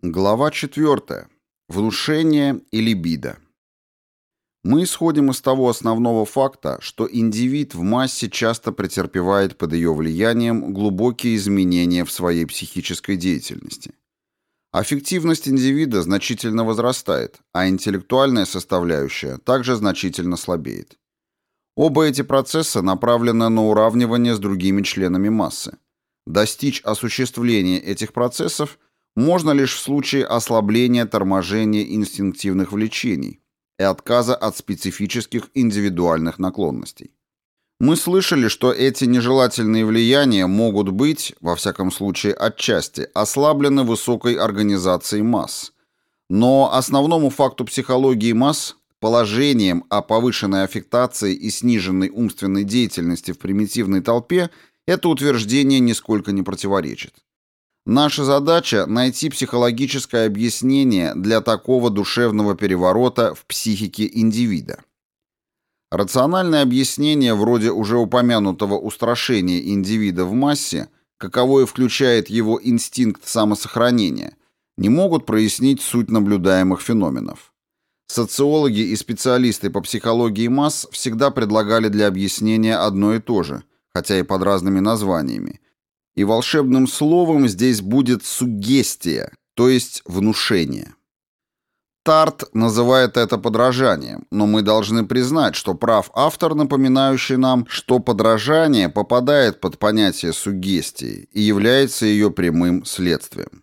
Глава 4. Внушение и либидо. Мы исходим из того основного факта, что индивид в массе часто претерпевает под ее влиянием глубокие изменения в своей психической деятельности. Аффективность индивида значительно возрастает, а интеллектуальная составляющая также значительно слабеет. Оба эти процесса направлены на уравнивание с другими членами массы. Достичь осуществления этих процессов – можно лишь в случае ослабления торможения инстинктивных влечений и отказа от специфических индивидуальных наклонностей. Мы слышали, что эти нежелательные влияния могут быть, во всяком случае отчасти, ослаблены высокой организацией масс. Но основному факту психологии масс, положением о повышенной аффектации и сниженной умственной деятельности в примитивной толпе, это утверждение нисколько не противоречит. Наша задача – найти психологическое объяснение для такого душевного переворота в психике индивида. Рациональное объяснение вроде уже упомянутого устрашения индивида в массе, каковое включает его инстинкт самосохранения, не могут прояснить суть наблюдаемых феноменов. Социологи и специалисты по психологии масс всегда предлагали для объяснения одно и то же, хотя и под разными названиями – и волшебным словом здесь будет сугестия, то есть внушение. Тарт называет это подражанием, но мы должны признать, что прав автор, напоминающий нам, что подражание попадает под понятие сугестии и является ее прямым следствием.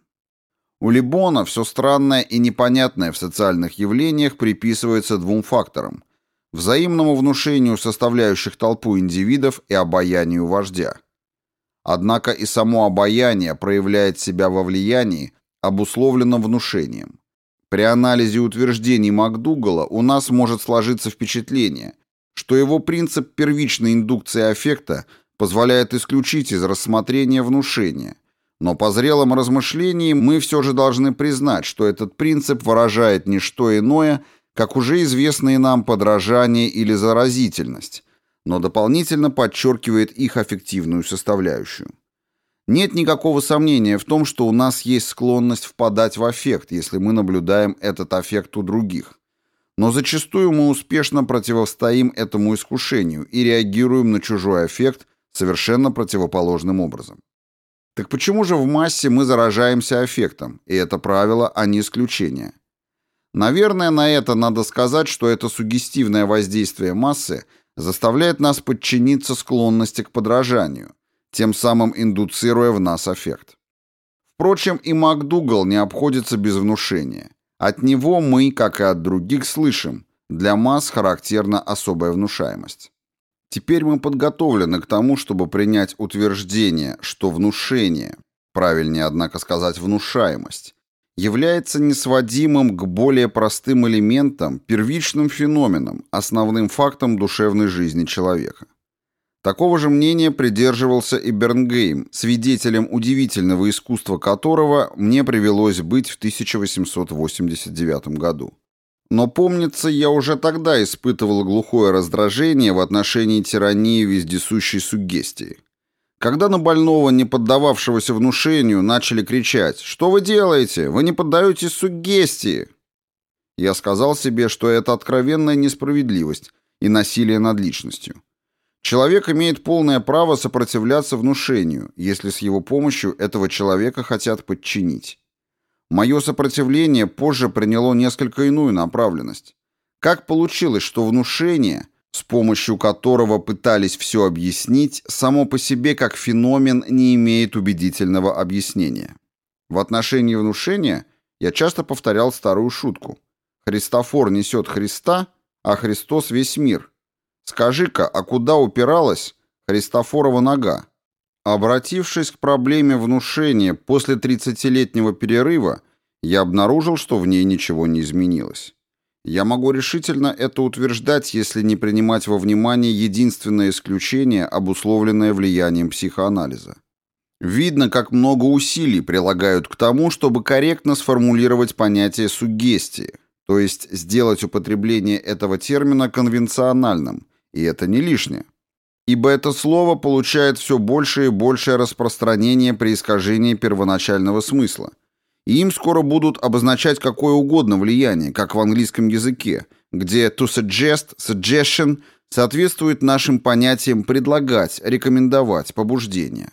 У Либона все странное и непонятное в социальных явлениях приписывается двум факторам – взаимному внушению составляющих толпу индивидов и обаянию вождя – Однако и само обаяние проявляет себя во влиянии, обусловленном внушением. При анализе утверждений МакДугала у нас может сложиться впечатление, что его принцип первичной индукции аффекта позволяет исключить из рассмотрения внушения, но по зрелом размышлении мы все же должны признать, что этот принцип выражает не что иное, как уже известные нам подражание или заразительность, но дополнительно подчеркивает их аффективную составляющую. Нет никакого сомнения в том, что у нас есть склонность впадать в аффект, если мы наблюдаем этот аффект у других. Но зачастую мы успешно противостоим этому искушению и реагируем на чужой аффект совершенно противоположным образом. Так почему же в массе мы заражаемся аффектом, и это правило, а не исключение? Наверное, на это надо сказать, что это сугестивное воздействие массы заставляет нас подчиниться склонности к подражанию, тем самым индуцируя в нас аффект. Впрочем, и МакДугал не обходится без внушения. От него мы, как и от других, слышим, для масс характерна особая внушаемость. Теперь мы подготовлены к тому, чтобы принять утверждение, что внушение, правильнее, однако сказать, внушаемость, является несводимым к более простым элементам, первичным феноменам, основным фактом душевной жизни человека. Такого же мнения придерживался и Бернгейм, свидетелем удивительного искусства которого мне привелось быть в 1889 году. Но, помнится, я уже тогда испытывал глухое раздражение в отношении тирании вездесущей суггестии. Когда на больного, не поддававшегося внушению, начали кричать «Что вы делаете? Вы не поддаетесь суггестии!» Я сказал себе, что это откровенная несправедливость и насилие над личностью. Человек имеет полное право сопротивляться внушению, если с его помощью этого человека хотят подчинить. Мое сопротивление позже приняло несколько иную направленность. Как получилось, что внушение – с помощью которого пытались все объяснить, само по себе как феномен не имеет убедительного объяснения. В отношении внушения я часто повторял старую шутку. Христофор несет Христа, а Христос весь мир. Скажи-ка, а куда упиралась Христофорова нога? Обратившись к проблеме внушения после 30-летнего перерыва, я обнаружил, что в ней ничего не изменилось. Я могу решительно это утверждать, если не принимать во внимание единственное исключение, обусловленное влиянием психоанализа. Видно, как много усилий прилагают к тому, чтобы корректно сформулировать понятие суггестии, то есть сделать употребление этого термина конвенциональным, и это не лишнее. Ибо это слово получает все большее и большее распространение при искажении первоначального смысла – Им скоро будут обозначать какое угодно влияние, как в английском языке, где to suggest, suggestion соответствует нашим понятиям предлагать, рекомендовать, побуждение.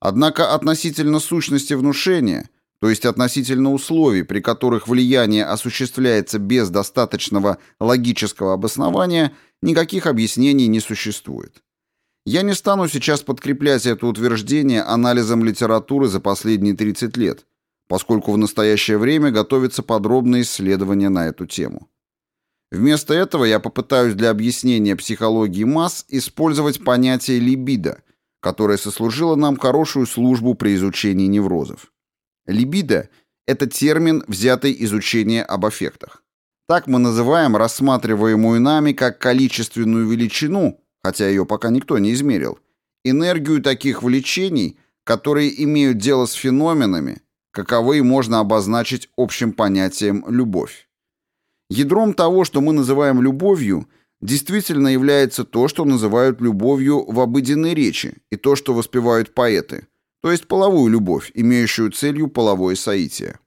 Однако относительно сущности внушения, то есть относительно условий, при которых влияние осуществляется без достаточного логического обоснования, никаких объяснений не существует. Я не стану сейчас подкреплять это утверждение анализом литературы за последние 30 лет, поскольку в настоящее время готовится подробное исследование на эту тему. Вместо этого я попытаюсь для объяснения психологии масс использовать понятие либидо, которое сослужило нам хорошую службу при изучении неврозов. Либидо – это термин, взятый из учения об аффектах. Так мы называем рассматриваемую нами как количественную величину, хотя ее пока никто не измерил, энергию таких влечений, которые имеют дело с феноменами, каковые можно обозначить общим понятием «любовь». Ядром того, что мы называем любовью, действительно является то, что называют любовью в обыденной речи, и то, что воспевают поэты, то есть половую любовь, имеющую целью половое соитие.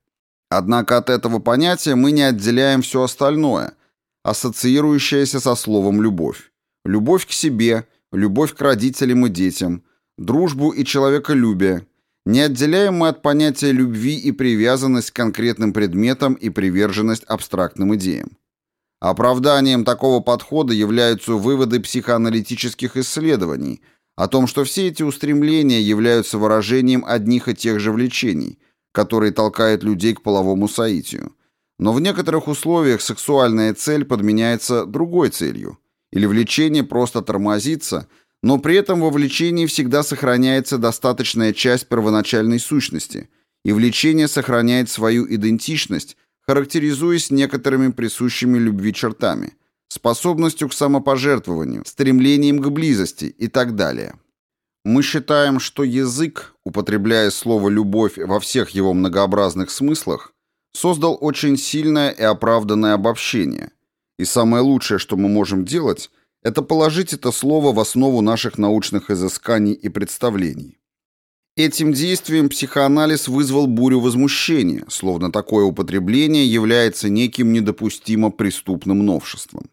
Однако от этого понятия мы не отделяем все остальное, ассоциирующееся со словом «любовь». Любовь к себе, любовь к родителям и детям, дружбу и человеколюбие, не отделяем мы от понятия любви и привязанность к конкретным предметам и приверженность абстрактным идеям. Оправданием такого подхода являются выводы психоаналитических исследований о том, что все эти устремления являются выражением одних и тех же влечений, которые толкают людей к половому соитию. Но в некоторых условиях сексуальная цель подменяется другой целью, или влечение просто тормозится – но при этом во влечении всегда сохраняется достаточная часть первоначальной сущности, и влечение сохраняет свою идентичность, характеризуясь некоторыми присущими любви чертами, способностью к самопожертвованию, стремлением к близости и так далее. Мы считаем, что язык, употребляя слово «любовь» во всех его многообразных смыслах, создал очень сильное и оправданное обобщение, и самое лучшее, что мы можем делать – это положить это слово в основу наших научных изысканий и представлений. Этим действием психоанализ вызвал бурю возмущения, словно такое употребление является неким недопустимо преступным новшеством.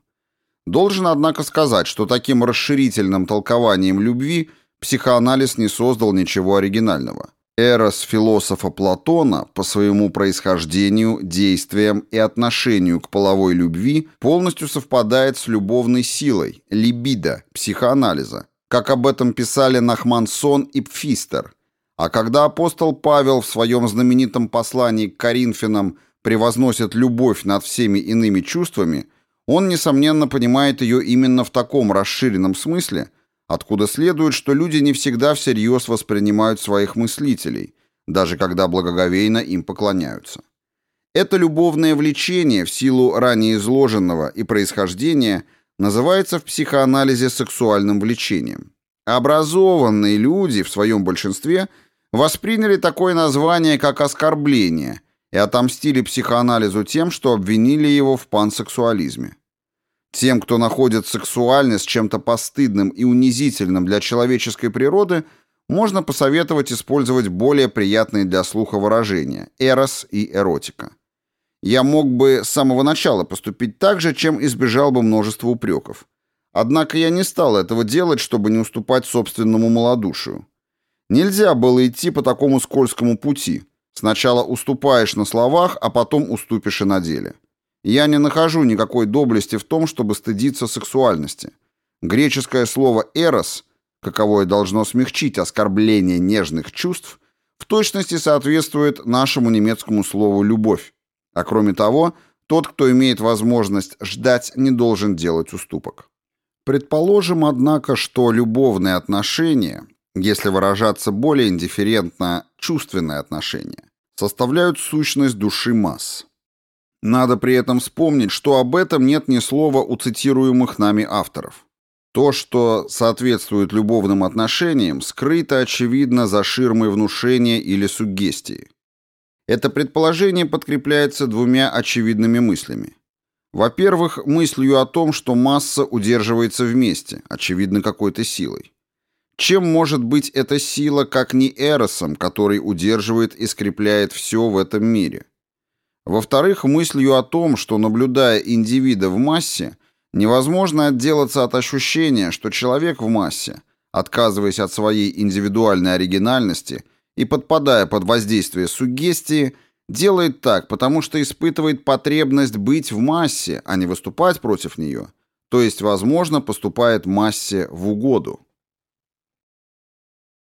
Должен, однако, сказать, что таким расширительным толкованием любви психоанализ не создал ничего оригинального. Эрос философа Платона по своему происхождению, действиям и отношению к половой любви полностью совпадает с любовной силой, либидо, психоанализа, как об этом писали Нахмансон и Пфистер. А когда апостол Павел в своем знаменитом послании к Коринфянам превозносит любовь над всеми иными чувствами, он, несомненно, понимает ее именно в таком расширенном смысле – откуда следует, что люди не всегда всерьез воспринимают своих мыслителей, даже когда благоговейно им поклоняются. Это любовное влечение в силу ранее изложенного и происхождения называется в психоанализе сексуальным влечением. Образованные люди в своем большинстве восприняли такое название как оскорбление и отомстили психоанализу тем, что обвинили его в пансексуализме. Тем, кто находит сексуальность чем-то постыдным и унизительным для человеческой природы, можно посоветовать использовать более приятные для слуха выражения «эрос» и «эротика». Я мог бы с самого начала поступить так же, чем избежал бы множества упреков. Однако я не стал этого делать, чтобы не уступать собственному малодушию. Нельзя было идти по такому скользкому пути. Сначала уступаешь на словах, а потом уступишь и на деле. Я не нахожу никакой доблести в том, чтобы стыдиться сексуальности. Греческое слово «эрос», каковое должно смягчить оскорбление нежных чувств, в точности соответствует нашему немецкому слову «любовь». А кроме того, тот, кто имеет возможность ждать, не должен делать уступок. Предположим, однако, что любовные отношения, если выражаться более индифферентно, чувственные отношения, составляют сущность души масс. Надо при этом вспомнить, что об этом нет ни слова у цитируемых нами авторов. То, что соответствует любовным отношениям, скрыто, очевидно, за ширмой внушения или суггестии. Это предположение подкрепляется двумя очевидными мыслями. Во-первых, мыслью о том, что масса удерживается вместе, очевидно, какой-то силой. Чем может быть эта сила, как не эросом, который удерживает и скрепляет все в этом мире? Во-вторых, мыслью о том, что, наблюдая индивида в массе, невозможно отделаться от ощущения, что человек в массе, отказываясь от своей индивидуальной оригинальности и подпадая под воздействие суггестии, делает так, потому что испытывает потребность быть в массе, а не выступать против нее, то есть, возможно, поступает массе в угоду.